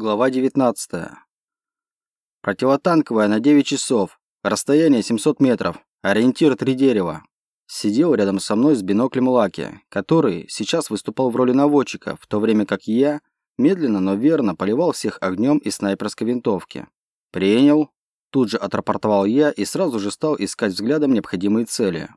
Глава 19. Противотанковая на 9 часов. Расстояние 700 метров. Ориентир 3 дерева. Сидел рядом со мной с биноклем Лаки, который сейчас выступал в роли наводчика, в то время как я медленно, но верно поливал всех огнем из снайперской винтовки. «Принял». Тут же отрапортовал я и сразу же стал искать взглядом необходимые цели.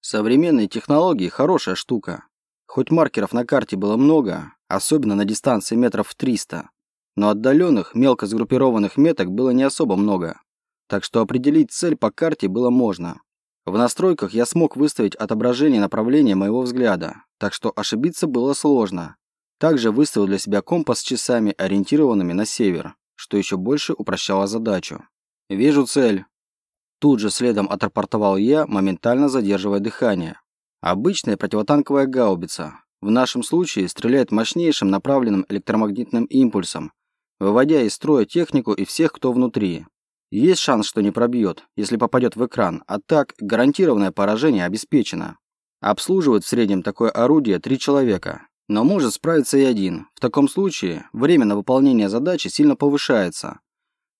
Современные технологии – хорошая штука. Хоть маркеров на карте было много, особенно на дистанции метров в 300, но отдаленных, мелко сгруппированных меток было не особо много, так что определить цель по карте было можно. В настройках я смог выставить отображение направления моего взгляда, так что ошибиться было сложно. Также выставил для себя компас с часами, ориентированными на север, что еще больше упрощало задачу. «Вижу цель». Тут же следом отрапортовал я, моментально задерживая дыхание. Обычная противотанковая гаубица. В нашем случае стреляет мощнейшим направленным электромагнитным импульсом, выводя из строя технику и всех, кто внутри. Есть шанс, что не пробьет, если попадет в экран, а так гарантированное поражение обеспечено. Обслуживают в среднем такое орудие три человека, но может справиться и один. В таком случае время на выполнение задачи сильно повышается.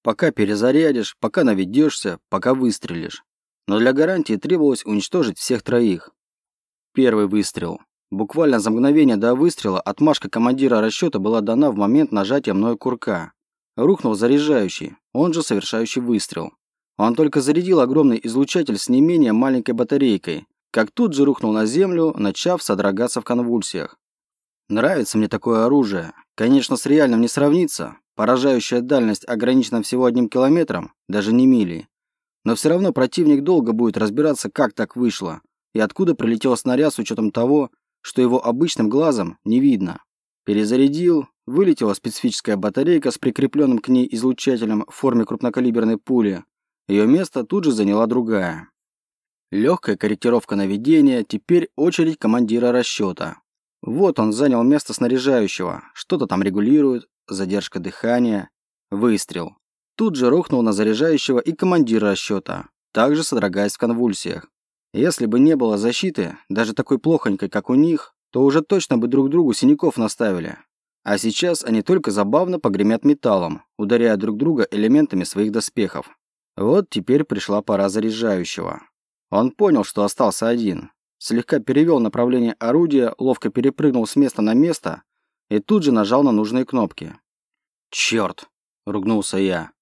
Пока перезарядишь, пока наведешься, пока выстрелишь. Но для гарантии требовалось уничтожить всех троих. Первый выстрел. Буквально за мгновение до выстрела отмашка командира расчета была дана в момент нажатия мною курка. Рухнул заряжающий, он же совершающий выстрел. Он только зарядил огромный излучатель с не менее маленькой батарейкой, как тут же рухнул на землю, начав содрогаться в конвульсиях. Нравится мне такое оружие. Конечно, с реальным не сравнится. Поражающая дальность ограничена всего одним километром, даже не мили. Но все равно противник долго будет разбираться, как так вышло, и откуда прилетел снаряд с учетом того, что его обычным глазом не видно. Перезарядил, вылетела специфическая батарейка с прикрепленным к ней излучателем в форме крупнокалиберной пули. Ее место тут же заняла другая. Легкая корректировка наведения, теперь очередь командира расчета. Вот он занял место снаряжающего, что-то там регулирует, задержка дыхания, выстрел. Тут же рухнул на заряжающего и командира расчета, также содрогаясь в конвульсиях. Если бы не было защиты, даже такой плохонькой, как у них, то уже точно бы друг другу синяков наставили. А сейчас они только забавно погремят металлом, ударяя друг друга элементами своих доспехов. Вот теперь пришла пора заряжающего. Он понял, что остался один. Слегка перевел направление орудия, ловко перепрыгнул с места на место и тут же нажал на нужные кнопки. «Черт!» – ругнулся я.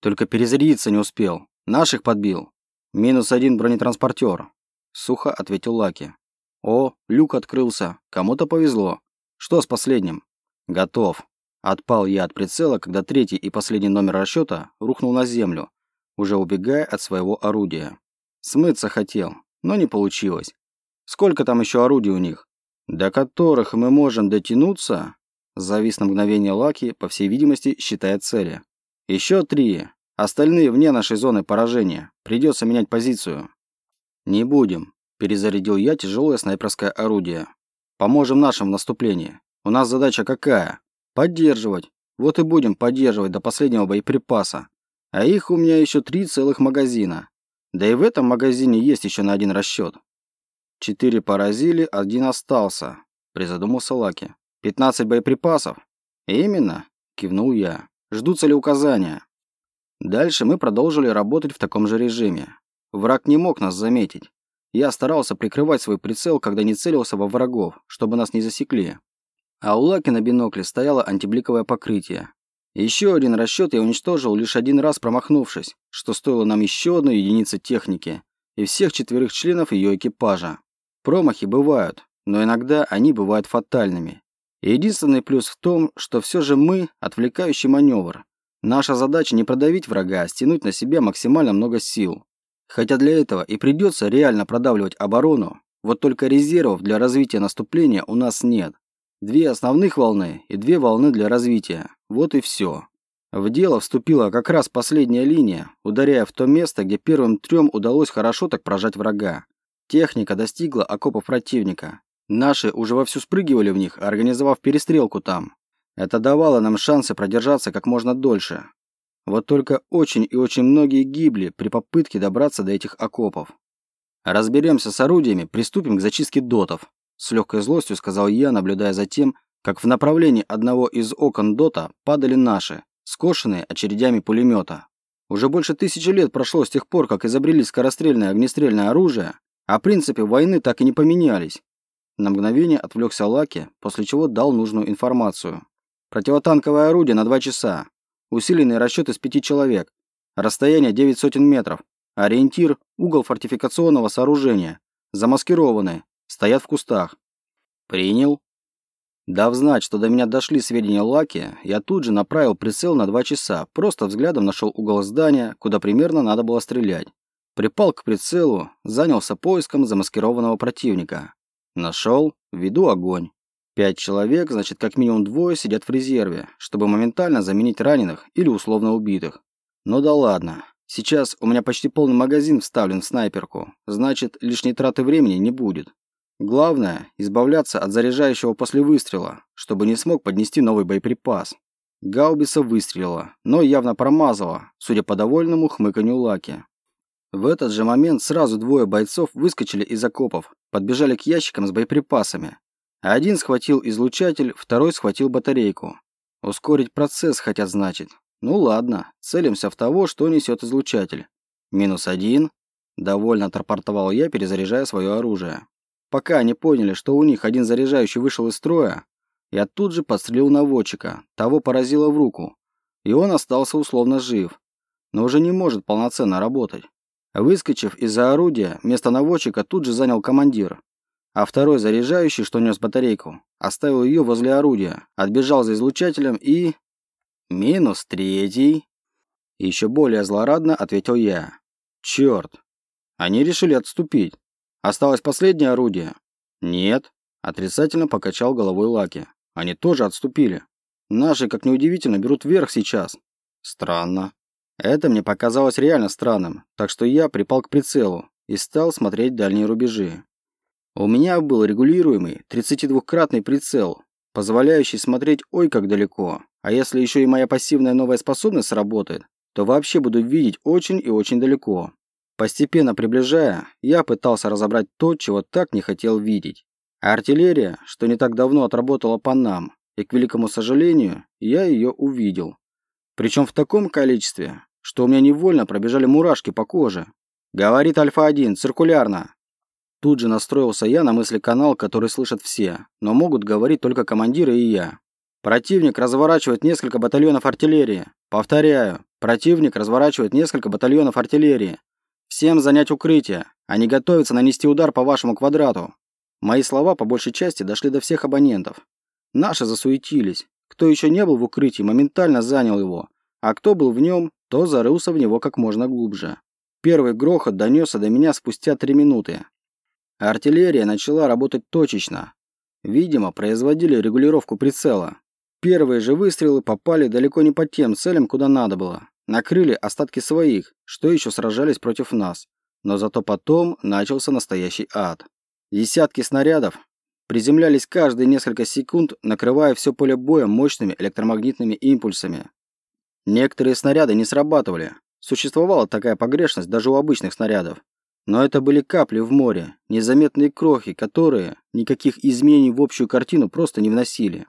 «Только перезарядиться не успел. Наших подбил. Минус один бронетранспортер. Сухо ответил Лаки. О, люк открылся. Кому-то повезло. Что с последним? Готов. Отпал я от прицела, когда третий и последний номер расчета рухнул на землю, уже убегая от своего орудия. Смыться хотел, но не получилось. Сколько там еще орудий у них? До которых мы можем дотянуться? Завис на мгновение Лаки, по всей видимости, считая цели. Еще три. Остальные вне нашей зоны поражения. Придется менять позицию. Не будем. Перезарядил я тяжелое снайперское орудие. Поможем нашим в наступлении. У нас задача какая? Поддерживать. Вот и будем поддерживать до последнего боеприпаса. А их у меня еще три целых магазина. Да и в этом магазине есть еще на один расчет. Четыре поразили, один остался. Призадумался Лаки. Пятнадцать боеприпасов? Именно, кивнул я. Ждутся ли указания? Дальше мы продолжили работать в таком же режиме. Враг не мог нас заметить. Я старался прикрывать свой прицел, когда не целился во врагов, чтобы нас не засекли. А у Лаки на бинокле стояло антибликовое покрытие. Еще один расчет я уничтожил лишь один раз промахнувшись, что стоило нам еще одной единицы техники и всех четверых членов ее экипажа. Промахи бывают, но иногда они бывают фатальными. И единственный плюс в том, что все же мы – отвлекающий маневр, Наша задача не продавить врага, а стянуть на себя максимально много сил. Хотя для этого и придется реально продавливать оборону, вот только резервов для развития наступления у нас нет. Две основных волны и две волны для развития. Вот и все. В дело вступила как раз последняя линия, ударяя в то место, где первым трем удалось хорошо так прожать врага. Техника достигла окопов противника. Наши уже вовсю спрыгивали в них, организовав перестрелку там. Это давало нам шансы продержаться как можно дольше. Вот только очень и очень многие гибли при попытке добраться до этих окопов. Разберемся с орудиями, приступим к зачистке дотов. С легкой злостью сказал я, наблюдая за тем, как в направлении одного из окон ДОТа падали наши, скошенные очередями пулемета. Уже больше тысячи лет прошло с тех пор, как изобрели скорострельное огнестрельное оружие, а принципы войны так и не поменялись. На мгновение отвлекся Лаки, после чего дал нужную информацию. Противотанковое орудие на два часа. Усиленный расчет из пяти человек. Расстояние 9 сотен метров. Ориентир – угол фортификационного сооружения. Замаскированные. Стоят в кустах. Принял. Дав знать, что до меня дошли сведения Лаки, я тут же направил прицел на два часа, просто взглядом нашел угол здания, куда примерно надо было стрелять. Припал к прицелу, занялся поиском замаскированного противника. Нашел, веду огонь. Пять человек, значит, как минимум двое сидят в резерве, чтобы моментально заменить раненых или условно убитых. Ну да ладно. Сейчас у меня почти полный магазин вставлен в снайперку, значит, лишней траты времени не будет. Главное – избавляться от заряжающего после выстрела, чтобы не смог поднести новый боеприпас. Гаубица выстрелила, но явно промазала, судя по довольному хмыканью Лаки. В этот же момент сразу двое бойцов выскочили из окопов, подбежали к ящикам с боеприпасами. Один схватил излучатель, второй схватил батарейку. Ускорить процесс хотят, значит. Ну ладно, целимся в того, что несет излучатель. Минус один. Довольно отрапортовал я, перезаряжая свое оружие. Пока они поняли, что у них один заряжающий вышел из строя, я тут же подстрелил наводчика, того поразило в руку. И он остался условно жив, но уже не может полноценно работать. Выскочив из-за орудия, место наводчика тут же занял командир. А второй заряжающий, что нес батарейку, оставил ее возле орудия, отбежал за излучателем и... Минус третий. Еще более злорадно ответил я. Черт. Они решили отступить. Осталось последнее орудие? Нет. Отрицательно покачал головой Лаки. Они тоже отступили. Наши, как неудивительно, берут верх сейчас. Странно. Это мне показалось реально странным, так что я припал к прицелу и стал смотреть дальние рубежи. У меня был регулируемый 32-кратный прицел, позволяющий смотреть ой как далеко, а если еще и моя пассивная новая способность сработает, то вообще буду видеть очень и очень далеко. Постепенно приближая, я пытался разобрать то, чего так не хотел видеть. А артиллерия, что не так давно отработала по нам, и, к великому сожалению, я ее увидел. Причем в таком количестве, что у меня невольно пробежали мурашки по коже. Говорит Альфа-1, циркулярно. Тут же настроился я на мысли-канал, который слышат все, но могут говорить только командиры и я. Противник разворачивает несколько батальонов артиллерии. Повторяю, противник разворачивает несколько батальонов артиллерии. Всем занять укрытие. Они готовятся нанести удар по вашему квадрату. Мои слова по большей части дошли до всех абонентов. Наши засуетились. Кто еще не был в укрытии, моментально занял его, а кто был в нем, то зарылся в него как можно глубже. Первый грохот донесся до меня спустя три минуты. Артиллерия начала работать точечно. Видимо, производили регулировку прицела. Первые же выстрелы попали далеко не по тем целям, куда надо было. Накрыли остатки своих, что еще сражались против нас. Но зато потом начался настоящий ад. Десятки снарядов приземлялись каждые несколько секунд, накрывая все поле боя мощными электромагнитными импульсами. Некоторые снаряды не срабатывали. Существовала такая погрешность даже у обычных снарядов. Но это были капли в море, незаметные крохи, которые никаких изменений в общую картину просто не вносили.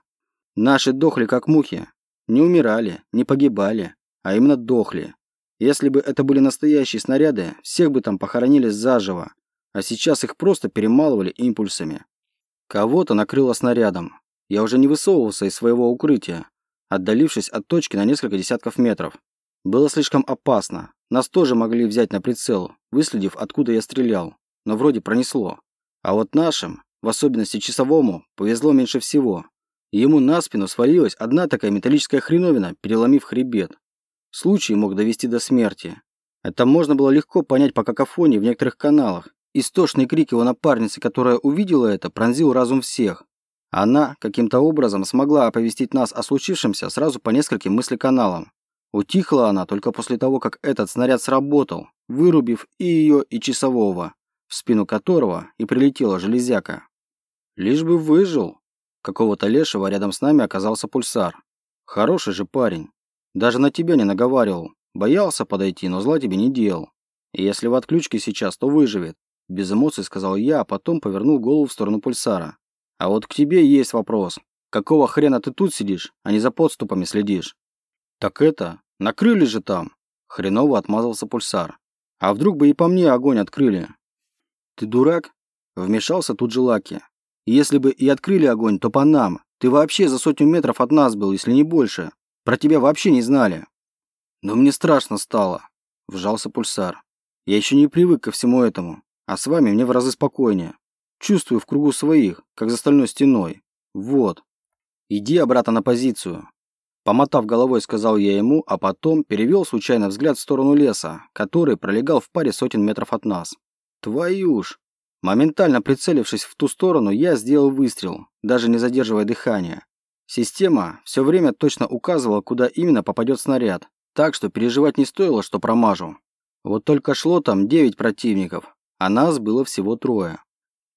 Наши дохли как мухи. Не умирали, не погибали, а именно дохли. Если бы это были настоящие снаряды, всех бы там похоронили заживо, а сейчас их просто перемалывали импульсами. Кого-то накрыло снарядом. Я уже не высовывался из своего укрытия, отдалившись от точки на несколько десятков метров. Было слишком опасно. Нас тоже могли взять на прицел, выследив, откуда я стрелял. Но вроде пронесло. А вот нашим, в особенности часовому, повезло меньше всего. Ему на спину свалилась одна такая металлическая хреновина, переломив хребет. Случай мог довести до смерти. Это можно было легко понять по какофонии в некоторых каналах, Истошный крик его напарницы, которая увидела это, пронзил разум всех. Она каким-то образом смогла оповестить нас о случившемся сразу по нескольким мыслеканалам. Утихла она только после того, как этот снаряд сработал, вырубив и ее, и часового, в спину которого и прилетела железяка. Лишь бы выжил. Какого-то лешего рядом с нами оказался пульсар. Хороший же парень. Даже на тебя не наговаривал. Боялся подойти, но зла тебе не делал. И если в отключке сейчас, то выживет. Без эмоций сказал я, а потом повернул голову в сторону пульсара. А вот к тебе есть вопрос. Какого хрена ты тут сидишь, а не за подступами следишь? Так это, накрыли же там. Хреново отмазался пульсар. А вдруг бы и по мне огонь открыли? Ты дурак? Вмешался тут же Лаки. Если бы и открыли огонь, то по нам. Ты вообще за сотню метров от нас был, если не больше. Про тебя вообще не знали. Но мне страшно стало. Вжался пульсар. Я еще не привык ко всему этому. А с вами мне в разы спокойнее. Чувствую в кругу своих, как за стальной стеной. Вот. Иди обратно на позицию. Помотав головой, сказал я ему, а потом перевел случайно взгляд в сторону леса, который пролегал в паре сотен метров от нас. Твою ж! Моментально прицелившись в ту сторону, я сделал выстрел, даже не задерживая дыхания. Система все время точно указывала, куда именно попадет снаряд, так что переживать не стоило, что промажу. Вот только шло там девять противников, а нас было всего трое.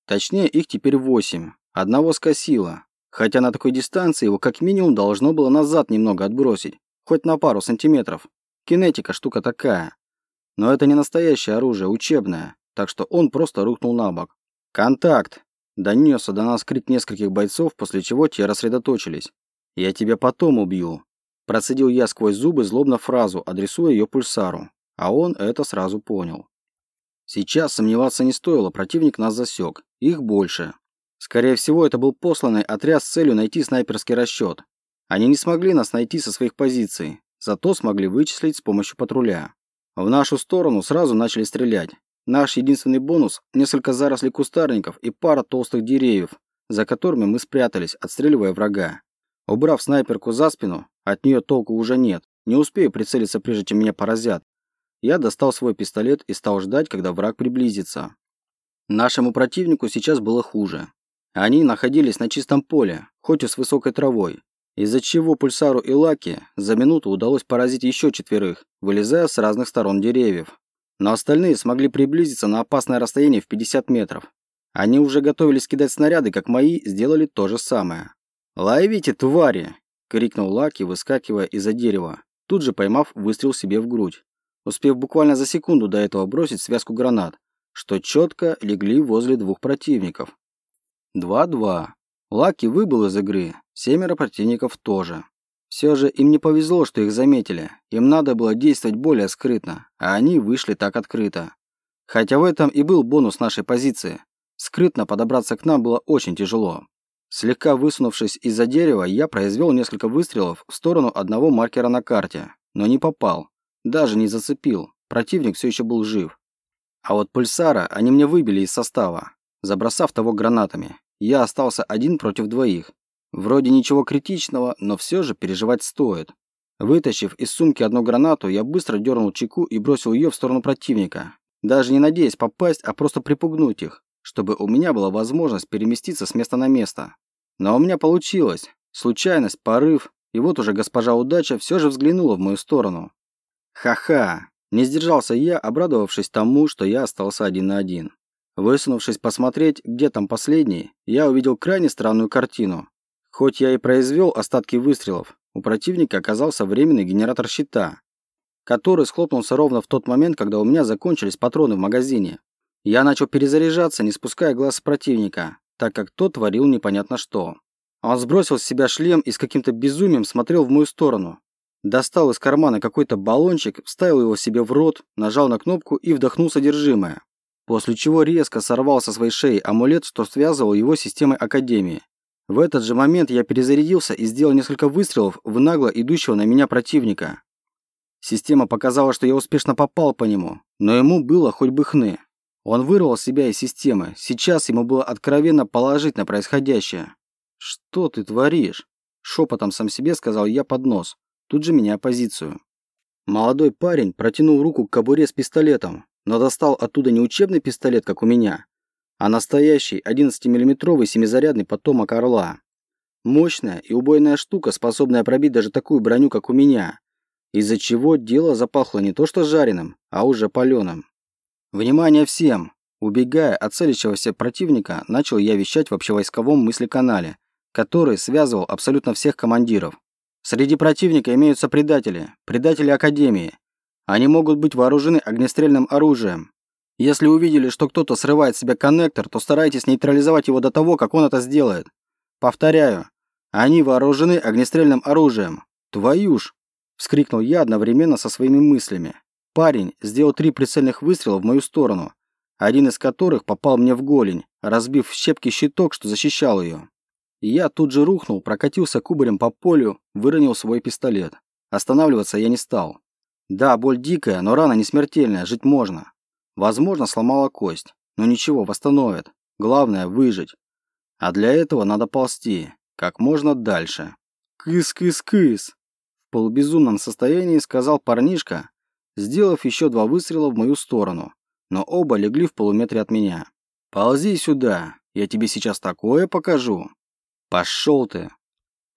Точнее, их теперь восемь. Одного скосило, Хотя на такой дистанции его как минимум должно было назад немного отбросить, хоть на пару сантиметров. Кинетика штука такая. Но это не настоящее оружие, учебное, так что он просто рухнул на бок. «Контакт!» Донесся до нас крик нескольких бойцов, после чего те рассредоточились. «Я тебя потом убью!» Процедил я сквозь зубы злобно фразу, адресуя ее пульсару. А он это сразу понял. Сейчас сомневаться не стоило, противник нас засек. Их больше. Скорее всего, это был посланный отряд с целью найти снайперский расчет. Они не смогли нас найти со своих позиций, зато смогли вычислить с помощью патруля. В нашу сторону сразу начали стрелять. Наш единственный бонус – несколько зарослей кустарников и пара толстых деревьев, за которыми мы спрятались, отстреливая врага. Убрав снайперку за спину, от нее толку уже нет. Не успею прицелиться, прежде чем меня поразят. Я достал свой пистолет и стал ждать, когда враг приблизится. Нашему противнику сейчас было хуже. Они находились на чистом поле, хоть и с высокой травой, из-за чего Пульсару и Лаки за минуту удалось поразить еще четверых, вылезая с разных сторон деревьев. Но остальные смогли приблизиться на опасное расстояние в 50 метров. Они уже готовились кидать снаряды, как мои сделали то же самое. «Ловите, твари!» – крикнул Лаки, выскакивая из-за дерева, тут же поймав выстрел себе в грудь, успев буквально за секунду до этого бросить связку гранат, что четко легли возле двух противников. 2-2. Лаки выбыл из игры, семеро противников тоже. Все же им не повезло, что их заметили. Им надо было действовать более скрытно, а они вышли так открыто. Хотя в этом и был бонус нашей позиции. Скрытно подобраться к нам было очень тяжело. Слегка высунувшись из-за дерева, я произвел несколько выстрелов в сторону одного маркера на карте, но не попал. Даже не зацепил. Противник все еще был жив. А вот пульсара они мне выбили из состава, забросав того гранатами. Я остался один против двоих. Вроде ничего критичного, но все же переживать стоит. Вытащив из сумки одну гранату, я быстро дернул чеку и бросил ее в сторону противника. Даже не надеясь попасть, а просто припугнуть их, чтобы у меня была возможность переместиться с места на место. Но у меня получилось. Случайность, порыв, и вот уже госпожа удача все же взглянула в мою сторону. Ха-ха! Не сдержался я, обрадовавшись тому, что я остался один на один. Высунувшись посмотреть, где там последний, я увидел крайне странную картину. Хоть я и произвел остатки выстрелов, у противника оказался временный генератор щита, который схлопнулся ровно в тот момент, когда у меня закончились патроны в магазине. Я начал перезаряжаться, не спуская глаз с противника, так как тот творил непонятно что. Он сбросил с себя шлем и с каким-то безумием смотрел в мою сторону. Достал из кармана какой-то баллончик, вставил его себе в рот, нажал на кнопку и вдохнул содержимое после чего резко сорвал со своей шеи амулет, что связывал его с системой Академии. В этот же момент я перезарядился и сделал несколько выстрелов в нагло идущего на меня противника. Система показала, что я успешно попал по нему, но ему было хоть бы хны. Он вырвал себя из системы, сейчас ему было откровенно положить на происходящее. «Что ты творишь?» Шепотом сам себе сказал я под нос, тут же меняя позицию. Молодой парень протянул руку к кобуре с пистолетом, но достал оттуда не учебный пистолет, как у меня, а настоящий 11-миллиметровый семизарядный потомок «Орла». Мощная и убойная штука, способная пробить даже такую броню, как у меня, из-за чего дело запахло не то что жареным, а уже паленым. «Внимание всем!» Убегая от целящегося противника, начал я вещать в общевойсковом мыслеканале, который связывал абсолютно всех командиров. Среди противника имеются предатели, предатели Академии, они могут быть вооружены огнестрельным оружием. Если увидели, что кто-то срывает с себя коннектор, то старайтесь нейтрализовать его до того, как он это сделает. Повторяю, Они вооружены огнестрельным оружием. Твою ж!» – вскрикнул я одновременно со своими мыслями. Парень сделал три прицельных выстрела в мою сторону, один из которых попал мне в голень, разбив в щепки щиток, что защищал ее. Я тут же рухнул, прокатился кубарем по полю, выронил свой пистолет. Останавливаться я не стал. Да, боль дикая, но рана не смертельная, жить можно. Возможно, сломала кость, но ничего, восстановит. Главное – выжить. А для этого надо ползти, как можно дальше. «Кыс-кыс-кыс!» В полубезумном состоянии сказал парнишка, сделав еще два выстрела в мою сторону, но оба легли в полуметре от меня. «Ползи сюда, я тебе сейчас такое покажу!» «Пошел ты!»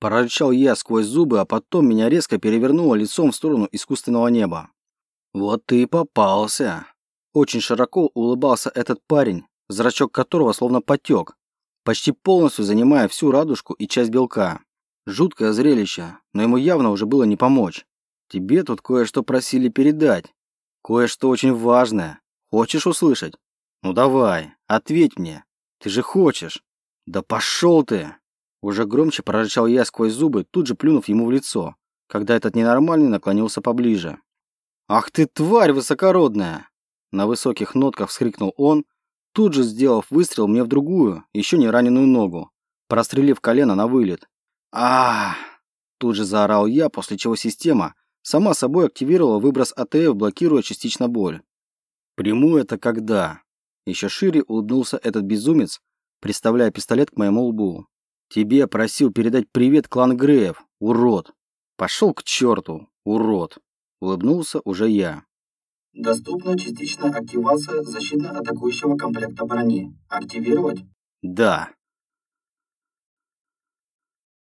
Прорычал я сквозь зубы, а потом меня резко перевернуло лицом в сторону искусственного неба. «Вот ты и попался!» Очень широко улыбался этот парень, зрачок которого словно потек, почти полностью занимая всю радужку и часть белка. Жуткое зрелище, но ему явно уже было не помочь. Тебе тут кое-что просили передать. Кое-что очень важное. Хочешь услышать? Ну давай, ответь мне. Ты же хочешь. Да пошел ты! Уже громче прорычал я сквозь зубы, тут же плюнув ему в лицо, когда этот ненормальный наклонился поближе. «Ах ты, тварь высокородная!» На высоких нотках вскрикнул он, тут же сделав выстрел мне в другую, еще не раненую ногу, прострелив колено на вылет. а Тут же заорал я, после чего система сама собой активировала выброс АТФ, блокируя частично боль. «Приму это когда?» Еще шире улыбнулся этот безумец, приставляя пистолет к моему лбу. «Тебе просил передать привет клан Греев, урод!» «Пошел к черту, урод!» Улыбнулся уже я. Доступна частичная активация защитно-атакующего комплекта брони. Активировать? Да.